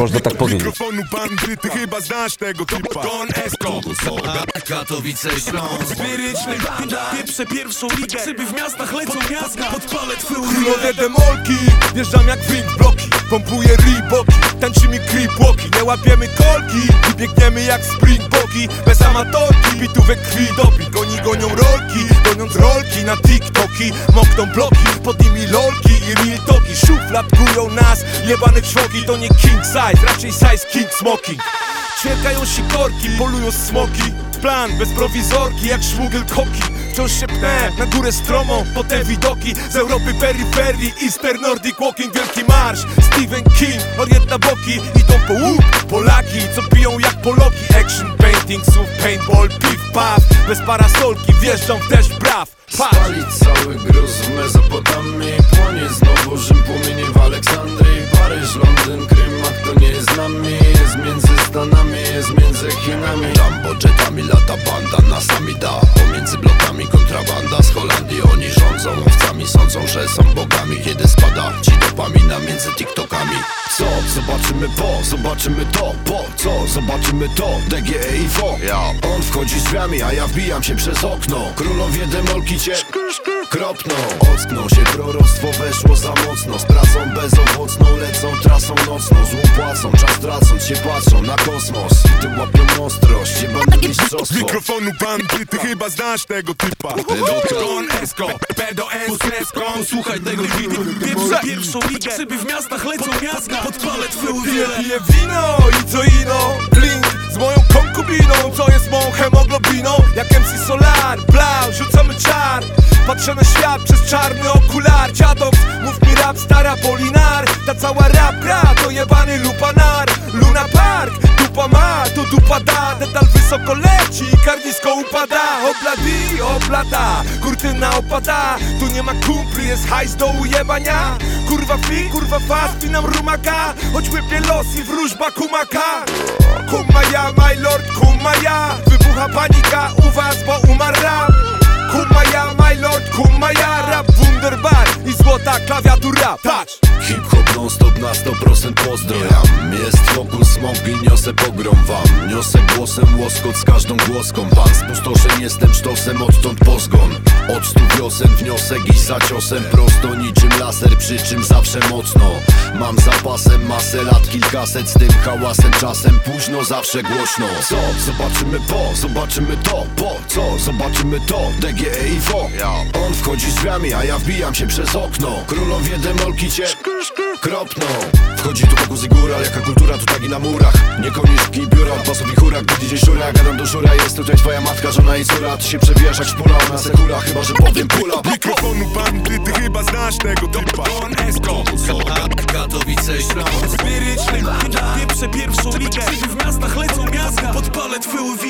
można tak powiedzieć. Mikrofonu bandy, ty chyba znasz tego typa Don Esco. Katowice, Śląsk. Liryczny banda. Pieprze pierwszą ligę. Szyby w miastach lecą miasta Podpalę twój Królowie demolki, wjeżdżam jak wing bloki. Pompuję Reeboki, tańczymy creepwalki Nie łapiemy kolki. I biegniemy jak springboki Bez amatorki, bitów we krwi dobi Goni gonią rolki, goniąc rolki na TikToki. Mokną bloki, pod nimi lolki Szufladkują nas, jebanych szwogi To nie king size, raczej size king smoking. Ćwierkają sikorki, polują smoki. Plan bez prowizorki, jak szmugel koki. Wciąż się pnę na górę stromą po te widoki. Z Europy peryferii, Eastern Nordic Walking Wielki Marsz, Stephen King Orient na boki, idą po łuk Polaki, co piją jak Poloki. Action painting, słów paintball, piw, puff. Bez parasolki, wjeżdżam deszcz braw Palić cały gruz w Mezopotamii. Płonie znowu Rzym płomienie w Aleksandrii. Paryż, Londyn, Krym, a kto nie jest z nami. Jest między Stanami, jest między Chinami. Tam budżetami lata banda na sami da Pomiędzy blokami kontrabanda z Holandii. Oni rządzą owcami, sądzą, że są bogami. Kiedy spada ci dopamina między TikTokami Co? Zobaczymy po, zobaczymy to Po co? Zobaczymy to DGE i FO On wchodzi drzwiami, a ja wbijam się przez okno. Królowie demolki cię kropną. Ockną się, proroctwo weszło za mocno. Z pracą bezowocną, lecą trasą nocną. Złą płacą, czas tracąc się patrzą na kosmos. Ty łapią ostrość, jebane mistrzostwo Mikrofonu bandy, ty chyba znasz tego typa. Don Esco, Pedo Esco Słuchaj tego Pieprze pierwszą ligę Szyby w miastach lecą miasta Podpalę twój Piję, wino i co ino? Link z moją konkubiną. Co jest moją hemoglobiną. Jak MC Solar, blau, rzucamy czar. Patrzę na świat przez czarny okular. Dziadoks, mów mi rap, stara Polinar. Ta cała rap gra to jebany lupanar Luna Park, dupa ma, tu dupa da. Detal wysoko leci, karnisko upada Obladi, oblada, kurtyna opada. Tu nie ma kumpli, jest hajs do ujebania. Kurwa fi, kurwa fa, spinam rumaka. Choć łypie los i wróżba kumaka. Kumaja, my lord, kumaja Wybucha panika u was, bo umarł Kumaja, my lord, kumaja Rap wunderbar i złota klawiatura. Patrz! Hip-hop non-stop na 100% pozdrojam Jest fokus, smog i niosę pogrom wam. Niosę głosem łoskot z każdą głoską. Pan spustoszem, jestem sztosem, odtąd pozgon. Od stu wiosen wniosek i za ciosem. Prosto niczym laser, przy czym zawsze mocno. Mam zapasem masę lat, kilkaset Z tym hałasem, czasem. Późno, zawsze głośno. Co? Zobaczymy po, zobaczymy to. Po? Co? Zobaczymy to. DGE i FO On wchodzi drzwiami, a ja wbijam się przez okno. Królowie demolki cię kropną Wchodzi tu pokus i góra, jaka kultura tu tak i na murach? Nie koniszki, biura, pasów i hura Gdy DJ szura, gadam do szura Jest tutaj twoja matka, żona i córa. Ty się przewijasz jak szpula, ona sekura Chyba, że powiem pula. Mikrofonu bandy, ty chyba znasz tego typa. Don Esco. Katowice, Śląsk. Banda Pieprze pierwszą ligę. w miastach lecą miasta. Podpalę wile